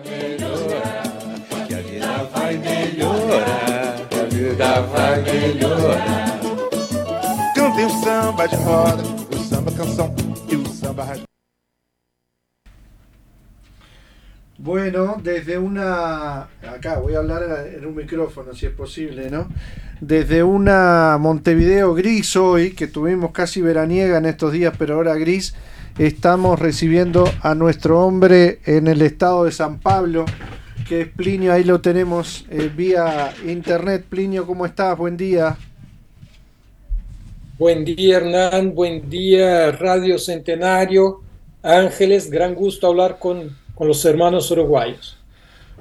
Que a vida vai melhorar, que a vida vai melhorar. Cantem o samba de roda, o samba canção e o samba rádio. Bueno, desde una. Acá voy a hablar en un micrófono si es posible, ¿no? Desde una Montevideo gris hoy, que tuvimos casi veraniega en estos días, pero ahora gris, estamos recibiendo a nuestro hombre en el estado de San Pablo, que es Plinio, ahí lo tenemos eh, vía internet. Plinio, ¿cómo estás? Buen día. Buen día, Hernán. Buen día, Radio Centenario. Ángeles, gran gusto hablar con con los hermanos uruguayos.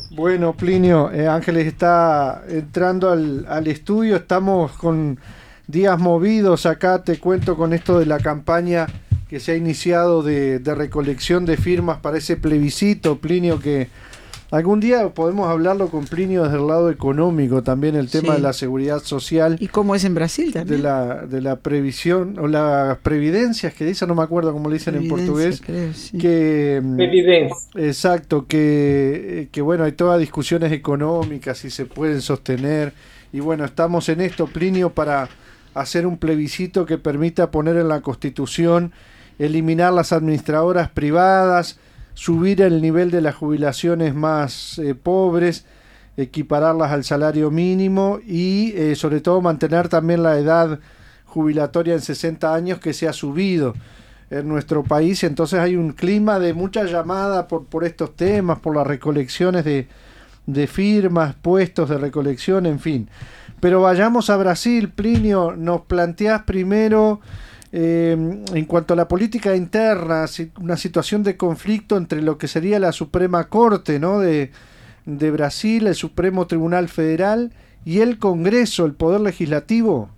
Bueno, Plinio, eh, Ángeles está entrando al, al, estudio, estamos con días movidos acá, te cuento con esto de la campaña que se ha iniciado de, de recolección de firmas para ese plebiscito, Plinio, que Algún día podemos hablarlo con Plinio desde el lado económico, también el tema de la seguridad social. ¿Y cómo es en Brasil también? De la, de la previsión, o las previdencias que dicen, no me acuerdo cómo le dicen en portugués. Que, mm, exacto, que, que bueno, hay todas discusiones económicas, si se pueden sostener. Y bueno, estamos en esto, Plinio, para hacer un plebiscito que permita poner en la Constitución, eliminar las administradoras privadas, subir el nivel de las jubilaciones más eh, pobres, equipararlas al salario mínimo y eh, sobre todo mantener también la edad jubilatoria en 60 años que se ha subido en nuestro país. Entonces hay un clima de mucha llamada por, por estos temas, por las recolecciones de, de firmas, puestos de recolección, en fin. Pero vayamos a Brasil, Plinio, nos planteás primero eh, en cuanto a la política interna, una situación de conflicto entre lo que sería la Suprema Corte ¿no? de, de Brasil, el Supremo Tribunal Federal y el Congreso, el Poder Legislativo.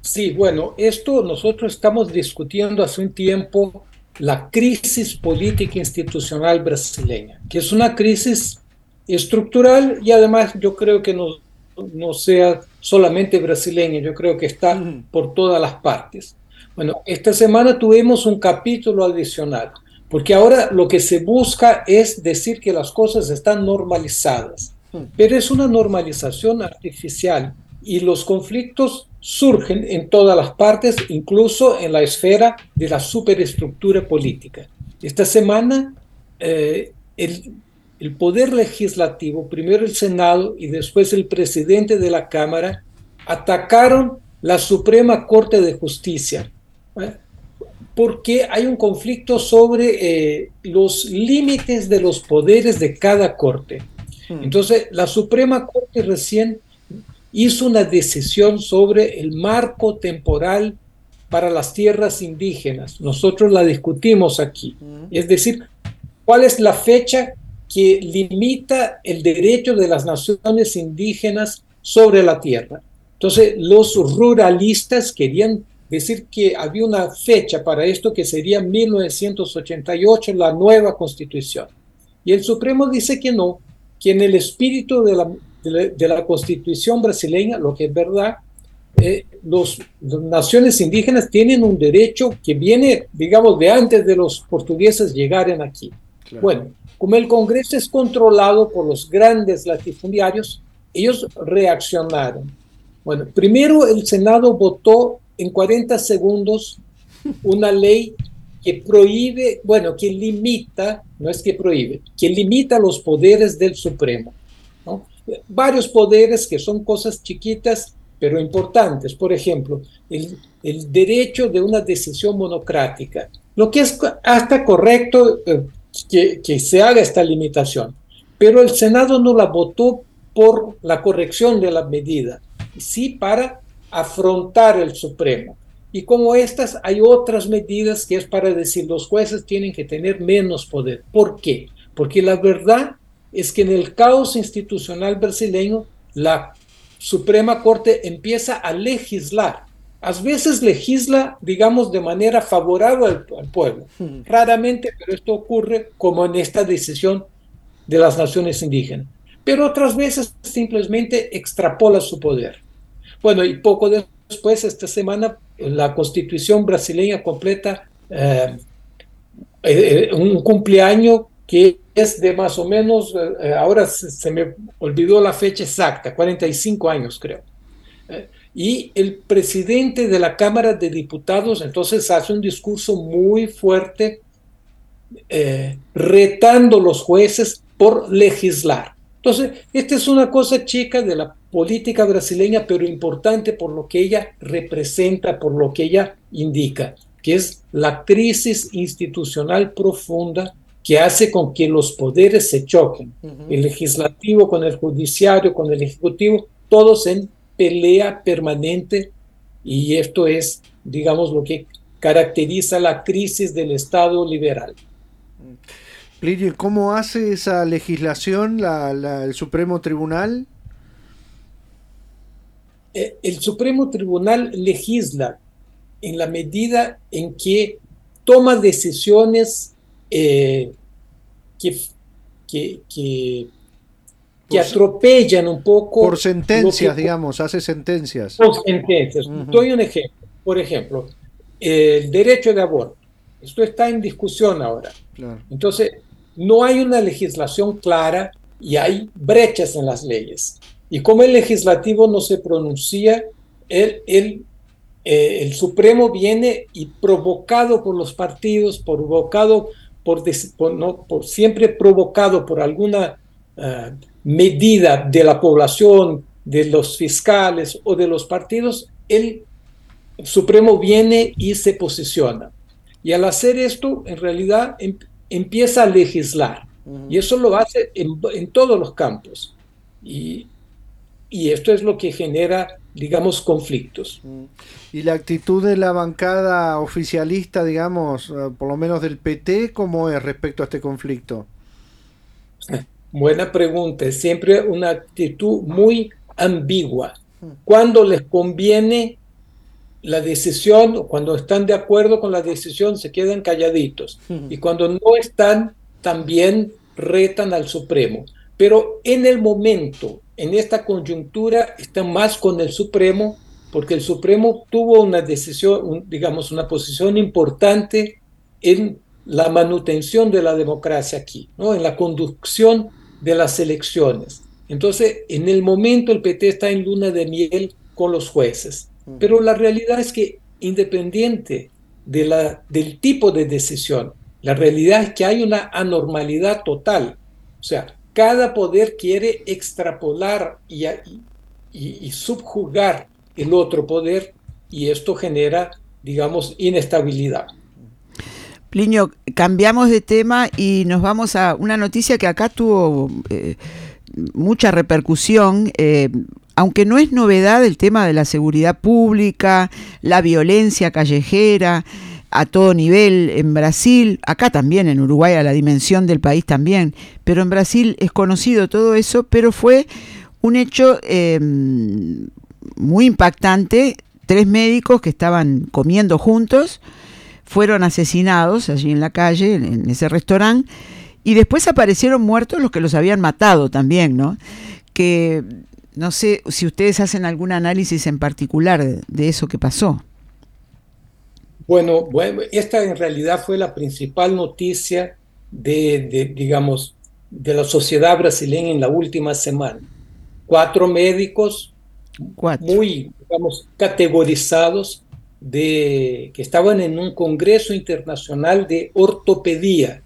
Sí, bueno, esto nosotros estamos discutiendo hace un tiempo la crisis política institucional brasileña, que es una crisis estructural y además yo creo que nos no sea solamente brasileño, yo creo que está por todas las partes. Bueno, esta semana tuvimos un capítulo adicional, porque ahora lo que se busca es decir que las cosas están normalizadas, pero es una normalización artificial y los conflictos surgen en todas las partes, incluso en la esfera de la superestructura política. Esta semana eh, el el poder legislativo, primero el Senado y después el presidente de la Cámara, atacaron la Suprema Corte de Justicia, ¿eh? porque hay un conflicto sobre eh, los límites de los poderes de cada corte. Hmm. Entonces, la Suprema Corte recién hizo una decisión sobre el marco temporal para las tierras indígenas. Nosotros la discutimos aquí. Hmm. Es decir, cuál es la fecha que limita el derecho de las naciones indígenas sobre la tierra. Entonces, los ruralistas querían decir que había una fecha para esto que sería 1988, la nueva constitución. Y el Supremo dice que no, que en el espíritu de la, de la, constitución brasileña, lo que es verdad, eh, los, las naciones indígenas tienen un derecho que viene, digamos, de antes de los portugueses llegaren aquí. Bueno, como el Congreso es controlado por los grandes latifundiarios, ellos reaccionaron. Bueno, primero el Senado votó en 40 segundos una ley que prohíbe, bueno, que limita, no es que prohíbe, que limita los poderes del Supremo. Varios poderes que son cosas chiquitas, pero importantes. Por ejemplo, el, derecho de una decisión monocrática, lo que es hasta correcto eh, que, se haga esta limitación. Pero el Senado no la votó por la corrección de la medida, sí para afrontar el Supremo. Y como estas, hay otras medidas que es para decir los jueces tienen que tener menos poder. ¿Por qué? Porque la verdad es que en el caos institucional brasileño, la Suprema Corte empieza a legislar a veces legisla, digamos, de manera favorable al, pueblo. Hmm. Raramente, pero esto ocurre como en esta decisión de las naciones indígenas. Pero otras veces simplemente extrapola su poder. Bueno, y poco después, esta semana, la constitución brasileña completa eh, eh, un cumpleaños que es de más o menos, eh, ahora se, me olvidó la fecha exacta, 45 años creo. Eh, y el presidente de la Cámara de Diputados entonces hace un discurso muy fuerte eh, retando a los jueces por legislar. Entonces, esta es una cosa chica de la política brasileña, pero importante por lo que ella representa, por lo que ella indica, que es la crisis institucional profunda que hace con que los poderes se choquen, el legislativo con el judiciario, con el ejecutivo, todos en pelea permanente y esto es, digamos, lo que caracteriza la crisis del Estado liberal. ¿cómo hace esa legislación el Supremo Tribunal? Eh, el Supremo Tribunal legisla en la medida en que toma decisiones eh, que, que, atropellan un poco. Por sentencias, digamos, hace sentencias. Por sentencias. Doy un ejemplo. Por ejemplo, el derecho de aborto. Esto está en discusión ahora. Entonces, no hay una legislación clara y hay brechas en las leyes. Y como el legislativo no se pronuncia, el, el, eh, el Supremo viene y provocado por los partidos, provocado por, no, por siempre provocado por alguna eh, medida de la población, de los fiscales o de los partidos, el Supremo viene y se posiciona. Y al hacer esto, en realidad em, empieza a legislar. Y eso lo hace en, en todos los campos. Y, y esto es lo que genera, digamos, conflictos. ¿Y la actitud de la bancada oficialista, digamos, eh, por lo menos del PT, cómo es respecto a este conflicto? Buena pregunta, es siempre una actitud muy ambigua. Cuando les conviene la decisión, cuando están de acuerdo con la decisión, se quedan calladitos. Y cuando no están, también retan al Supremo. Pero en el momento en esta coyuntura está más con el Supremo, porque el Supremo tuvo una decisión, digamos, una posición importante en la manutención de la democracia aquí, ¿no? en la conducción de las elecciones. Entonces, en el momento el PT está en luna de miel con los jueces, pero la realidad es que independiente de la, del tipo de decisión, la realidad es que hay una anormalidad total. O sea, cada poder quiere extrapolar y, y, subjugar el otro poder y esto genera, digamos, inestabilidad. Plinio, cambiamos de tema y nos vamos a una noticia que acá tuvo eh, mucha repercusión. Eh, aunque no es novedad el tema de la seguridad pública, la violencia callejera, a todo nivel en Brasil, acá también en Uruguay a la dimensión del país también, pero en Brasil es conocido todo eso, pero fue un hecho em, muy impactante, tres médicos que estaban comiendo juntos fueron asesinados allí en la calle, en ese restaurante, y después aparecieron muertos los que los habían matado también, ¿no? Que no sé si ustedes hacen algún análisis en particular de eso que pasó. Bueno, bueno, esta en realidad fue la principal noticia de, digamos, de la sociedad brasileña en la última semana. Cuatro médicos muy, digamos, categorizados de, que estaban en un congreso internacional de ortopedia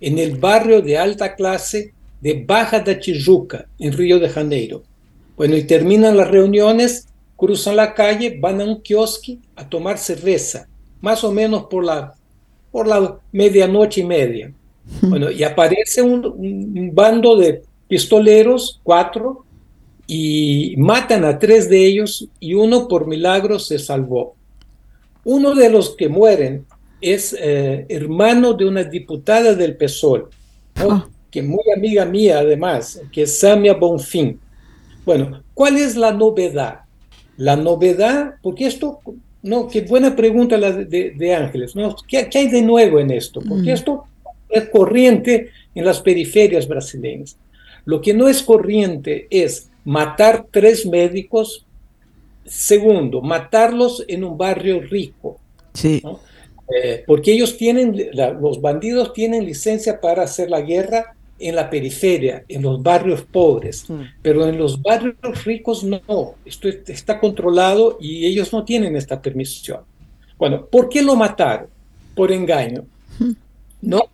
en el barrio de alta clase de Baja da Tijuca, en Río de Janeiro. Bueno, y terminan las reuniones, cruzan la calle, van a un kiosque a tomar cerveza más o menos por la, por la medianoche y media. Bueno, y aparece un, bando de pistoleros, cuatro, y matan a tres de ellos y uno por milagro se salvó. Uno de los que mueren es eh, hermano de una diputada del PSOL, ah. que muy amiga mía además, que es Samia Bonfim. Bueno, ¿cuál es la novedad? La novedad, porque esto no, qué buena pregunta la de, Ángeles. ¿no? ¿Qué, hay de nuevo en esto? Porque mm. esto es corriente en las periferias brasileñas. Lo que no es corriente es matar tres médicos. Segundo, matarlos en un barrio rico. Sí. Eh, porque ellos tienen, los bandidos tienen licencia para hacer la guerra en la periferia, en los barrios pobres, mm. pero en los barrios ricos no, esto está controlado y ellos no tienen esta permisión. Bueno, ¿por qué lo mataron? Por engaño. Mm. No,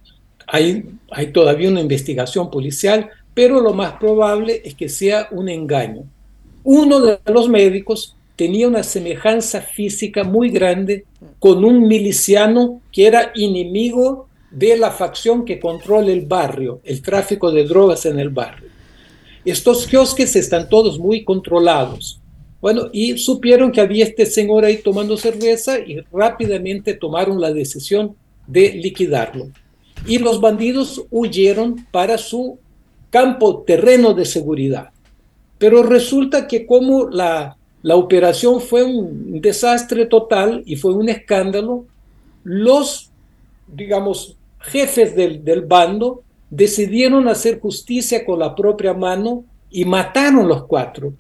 hay, hay todavía una investigación policial, pero lo más probable es que sea un engaño. Uno de los médicos tenía una semejanza física muy grande con un miliciano que era enemigo de la facción que controla el barrio, el tráfico de drogas en el barrio. Estos kiosques están todos muy controlados. Bueno, y supieron que había este señor ahí tomando cerveza y rápidamente tomaron la decisión de liquidarlo. Y los bandidos huyeron para su campo, terreno de seguridad. Pero resulta que como la, la operación fue un desastre total y fue un escándalo, los, digamos, jefes del, del bando decidieron hacer justicia con la propia mano y mataron los cuatro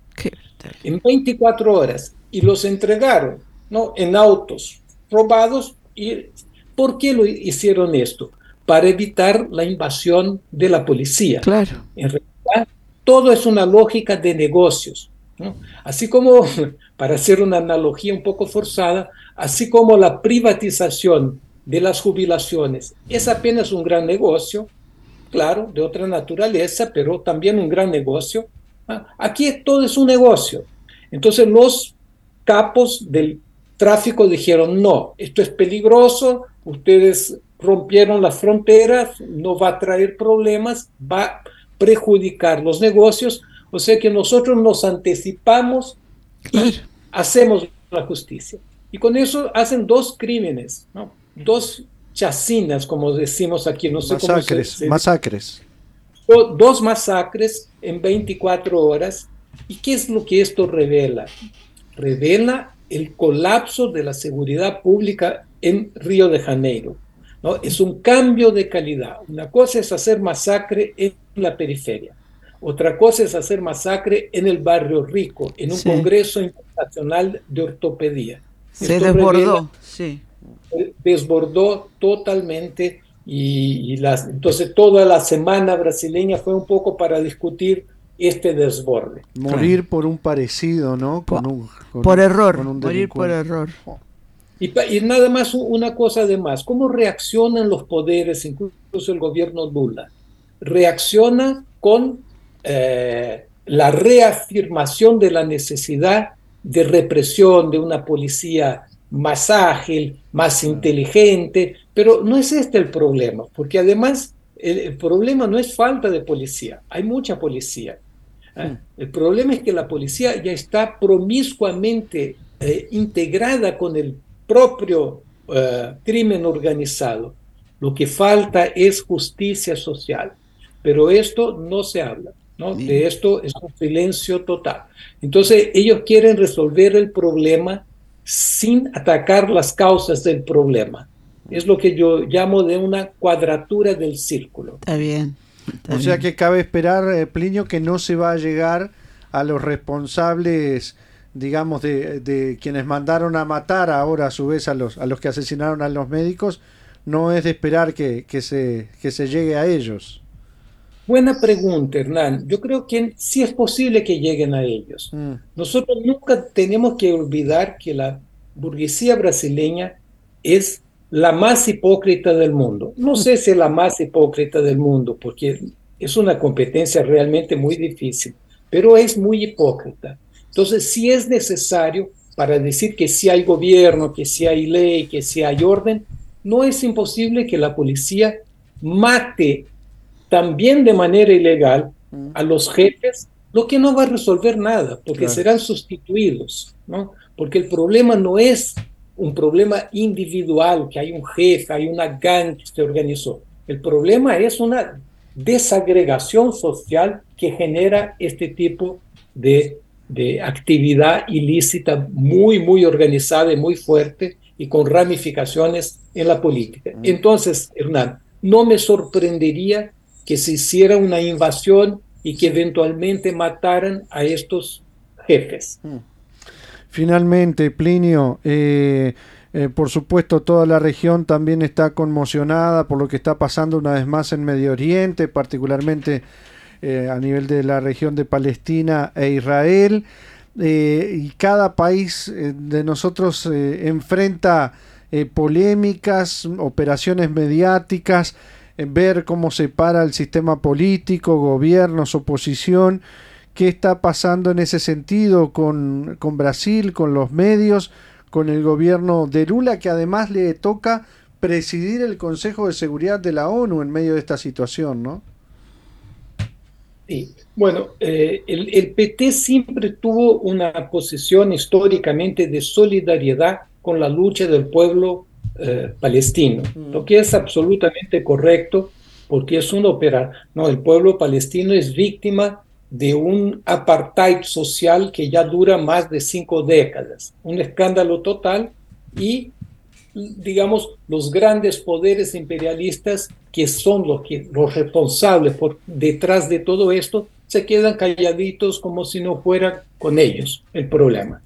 en 24 horas y los entregaron ¿no? en autos robados. ¿Y por qué lo hicieron esto? Para evitar la invasión de la policía. Claro. En realidad, todo es una lógica de negocios. Así como, para hacer una analogía un poco forzada, así como la privatización de las jubilaciones es apenas un gran negocio, claro, de otra naturaleza, pero también un gran negocio. Aquí todo es un negocio. Entonces los capos del tráfico dijeron, no, esto es peligroso, ustedes rompieron las fronteras, no va a traer problemas, va a perjudicar los negocios, o sea que nosotros nos anticipamos y hacemos la justicia. Y con eso hacen dos crímenes, ¿no? dos chacinas, como decimos aquí, no sé masacres, cómo Masacres. dos masacres en 24 horas. ¿Y qué es lo que esto revela? Revela el colapso de la seguridad pública en Río de Janeiro. ¿no? Es un cambio de calidad. Una cosa es hacer masacre en la periferia. Otra cosa es hacer masacre en el barrio rico, en un congreso internacional de ortopedia. Se desbordó, sí desbordó totalmente y, las, entonces toda la semana brasileña fue un poco para discutir este desborde. Morir por un parecido, ¿no? por error, morir por error. Y, y, nada más una cosa de más, ¿cómo reaccionan los poderes, incluso el gobierno Lula? Reacciona con eh, la reafirmación de la necesidad de represión de una policía más ágil, más inteligente, pero no es este el problema, porque además el, problema no es falta de policía, hay mucha policía. ¿ah? El problema es que la policía ya está promiscuamente eh, integrada con el propio eh, crimen organizado. Lo que falta es justicia social, pero esto no se habla. ¿No? De esto es un silencio total. Entonces ellos quieren resolver el problema sin atacar las causas del problema. Es lo que yo llamo de una cuadratura del círculo. Está bien. o sea que cabe esperar, eh, Plinio, que no se va a llegar a los responsables, digamos, de, quienes mandaron a matar ahora a su vez a los, a los que asesinaron a los médicos. No es de esperar que, se, que se llegue a ellos. Buena pregunta, Hernán. Yo creo que sí es posible que lleguen a ellos. Mm. Nosotros nunca tenemos que olvidar que la burguesía brasileña es la más hipócrita del mundo. No sé si es la más hipócrita del mundo, porque es una competencia realmente muy difícil, pero es muy hipócrita. Entonces, si es necesario para decir que si hay gobierno, que si hay ley, que si hay orden, no es imposible que la policía mate también de manera ilegal mm. a los jefes, lo que no va a resolver nada, porque serán sustituidos, ¿no? Porque el problema no es un problema individual, que hay un jefe, hay una gang que se organizó. El problema es una desagregación social que genera este tipo de, de actividad ilícita muy, muy organizada y muy fuerte y con ramificaciones en la política. Mm. Entonces, Hernán, no me sorprendería que se hiciera una invasión y que eventualmente mataran a estos jefes. Hmm. Finalmente, Plinio, eh, Eh, por supuesto, toda la región también está conmocionada por lo que está pasando una vez más en Medio Oriente, particularmente eh, a nivel de la región de Palestina e Israel. Eh, y cada país de nosotros enfrenta polémicas, operaciones mediáticas, ver cómo se para el sistema político, gobiernos, oposición. ¿Qué está pasando en ese sentido con, con Brasil, con los medios? con el gobierno de Lula, que además le toca presidir el Consejo de Seguridad de la ONU en medio de esta situación, ¿no? Sí, bueno, eh, el, PT siempre tuvo una posición históricamente de solidaridad con la lucha del pueblo eh, palestino, mm. lo que es absolutamente correcto porque es un opera, no, el pueblo palestino es víctima de un apartheid social que ya dura más de cinco décadas, un escándalo total y, digamos, los grandes poderes imperialistas que son los, que, los responsables por detrás de todo esto, se quedan calladitos como si no fuera con ellos el problema.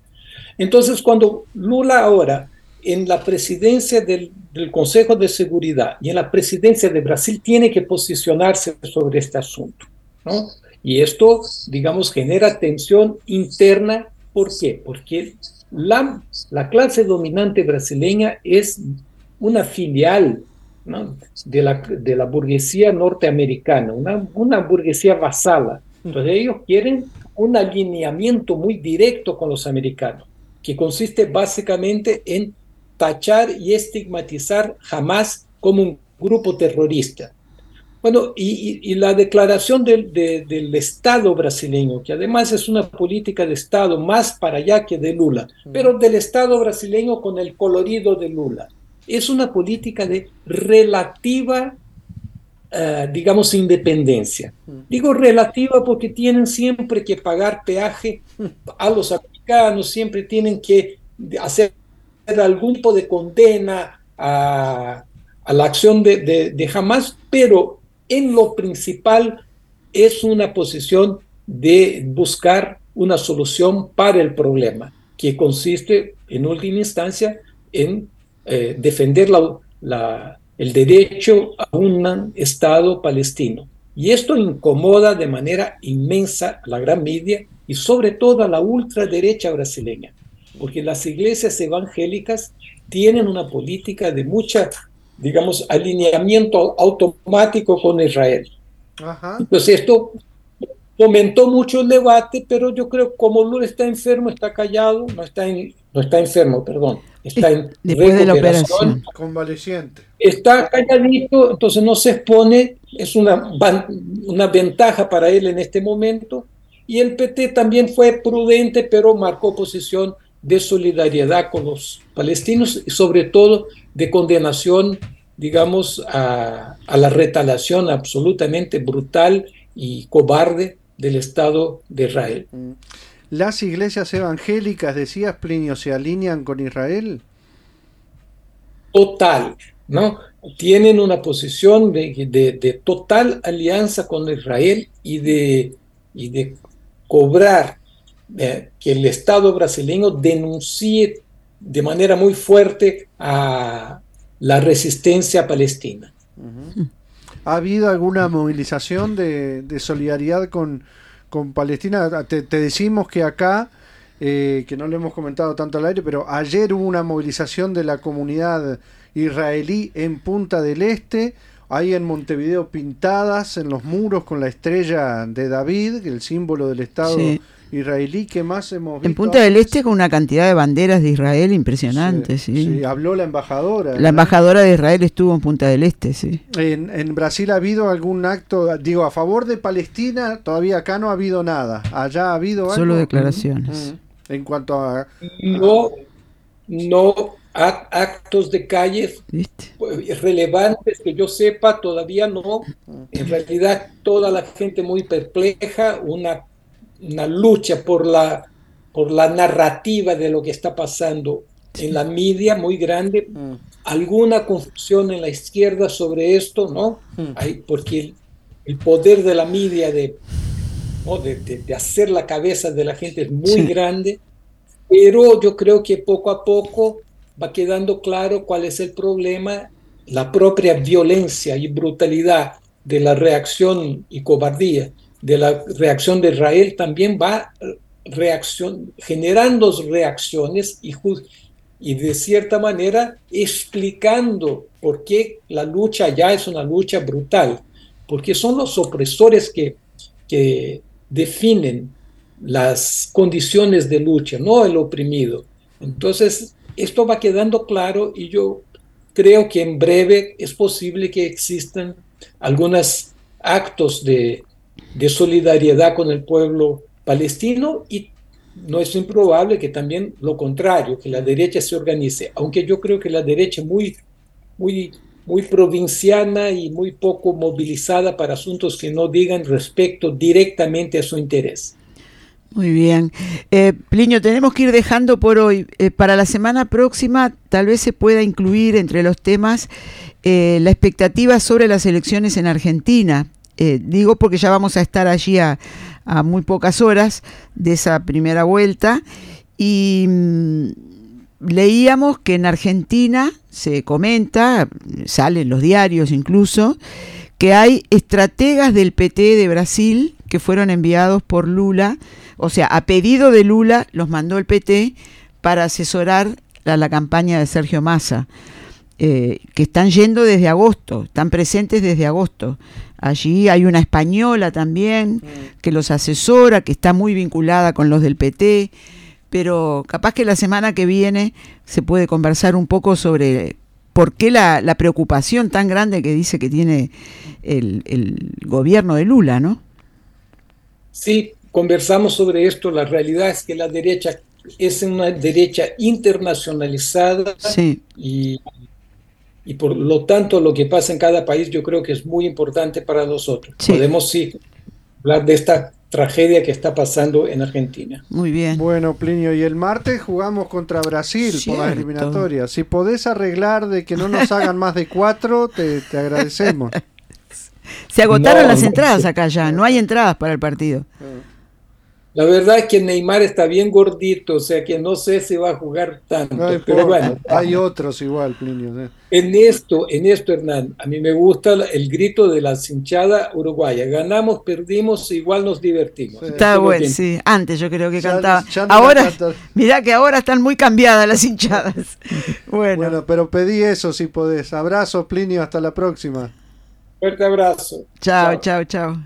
Entonces, cuando Lula ahora en la presidencia del, del, Consejo de Seguridad y en la presidencia de Brasil tiene que posicionarse sobre este asunto, ¿no? Y esto, digamos, genera tensión interna. ¿Por qué? Porque la, la clase dominante brasileña es una filial de, la, de la burguesía norteamericana, una, una burguesía vasala. Entonces ellos quieren un alineamiento muy directo con los americanos, que consiste básicamente en tachar y estigmatizar jamás como un grupo terrorista. Bueno, y, la declaración del, del, Estado brasileño, que además es una política de Estado más para allá que de Lula, pero del Estado brasileño con el colorido de Lula, es una política de relativa, eh, digamos, independencia. Digo relativa porque tienen siempre que pagar peaje a los americanos, siempre tienen que hacer algún tipo de condena a, a la acción de, de, de Hamas, pero en lo principal es una posición de buscar una solución para el problema, que consiste en última instancia en eh, defender la, el derecho a un Estado palestino. Y esto incomoda de manera inmensa a la gran media y sobre todo a la ultraderecha brasileña, porque las iglesias evangélicas tienen una política de mucha digamos, alineamiento automático con Israel. Entonces esto fomentó mucho el debate, pero yo creo que como Lula está enfermo, está callado, no está, no está enfermo, perdón, está en Después de la operación. Convaleciente. Está calladito, entonces no se expone, es una, una ventaja para él en este momento. Y el PT también fue prudente, pero marcó posición de solidaridad con los palestinos y sobre todo de condenación, digamos, a, la retalación absolutamente brutal y cobarde del Estado de Israel. Mm. ¿Las iglesias evangélicas, decías Plinio, se alinean con Israel? Total, ¿no? Tienen una posición de, total alianza con Israel y de, y de cobrar eh, que el Estado brasileño denuncie de manera muy fuerte a la resistencia palestina. ¿Ha habido alguna movilización de, solidaridad con, con Palestina? Te, decimos que acá, eh, que no lo hemos comentado tanto al aire, pero ayer hubo una movilización de la comunidad israelí en Punta del Este, hay en Montevideo pintadas en los muros con la estrella de David, el símbolo del Estado israelí que más hemos visto. En Punta del Este con una cantidad de banderas de Israel impresionante, sí. habló la embajadora. La embajadora de Israel estuvo en Punta del Este, sí. En, Brasil ha habido algún acto, digo, a favor de Palestina, todavía acá no ha habido nada. Allá ha habido algo. Solo declaraciones. En cuanto a... No, no actos de calle relevantes que yo sepa, todavía no. En realidad, toda la gente muy perpleja, una una lucha por la, por la narrativa de lo que está pasando en la media muy grande, mm. alguna confusión en la izquierda sobre esto, ¿no? Mm. Hay, porque el, poder de la media de, de, hacer la cabeza de la gente es muy grande, pero yo creo que poco a poco va quedando claro cuál es el problema, la propia violencia y brutalidad de la reacción y cobardía de la reacción de Israel también va reacción, generando reacciones y, y de cierta manera explicando por qué la lucha ya es una lucha brutal, porque son los opresores que, que definen las condiciones de lucha, no el oprimido. Entonces, esto va quedando claro y yo creo que en breve es posible que existan algunos actos de, de solidaridad con el pueblo palestino y no es improbable que también lo contrario, que la derecha se organice, aunque yo creo que la derecha muy, muy, muy provinciana y muy poco movilizada para asuntos que no digan respecto directamente a su interés. Muy bien. Eh, Plinio, tenemos que ir dejando por hoy. Eh, para la semana próxima tal vez se pueda incluir entre los temas eh, la expectativa sobre las elecciones en Argentina. Eh, digo porque ya vamos a estar allí a, muy pocas horas de esa primera vuelta y mm, leíamos que en Argentina se comenta, salen los diarios incluso, que hay estrategas del PT de Brasil que fueron enviados por Lula, o sea, a pedido de Lula los mandó el PT para asesorar a la campaña de Sergio Massa. Eh, que están yendo desde agosto, están presentes desde agosto. Allí hay una española también mm. que los asesora, que está muy vinculada con los del PT, pero capaz que la semana que viene se puede conversar un poco sobre por qué la, preocupación tan grande que dice que tiene el, el gobierno de Lula, ¿no? Sí, conversamos sobre esto. La realidad es que la derecha es una derecha internacionalizada sí. y y por lo tanto lo que pasa en cada país yo creo que es muy importante para nosotros. Podemos sí hablar de esta tragedia que está pasando en Argentina. Muy bien. Bueno, Plinio, y el martes jugamos contra Brasil por la eliminatoria. Si podés arreglar de que no nos hagan más de cuatro, te, agradecemos. Se agotaron las entradas acá ya, no hay entradas para el partido. Ah. La verdad es que Neymar está bien gordito, o sea que no sé si va a jugar tanto. pero bueno. Hay otros igual, Plinio. En esto, en esto, Hernán, a mí me gusta el grito de la hinchada uruguaya. Ganamos, perdimos, igual nos divertimos. Está bueno, sí. Antes yo creo que cantaba. ahora, mirá que ahora están muy cambiadas las hinchadas. bueno. bueno, pero pedí eso si podés. Abrazo, Plinio, hasta la próxima. Fuerte abrazo. chao, chao. chao.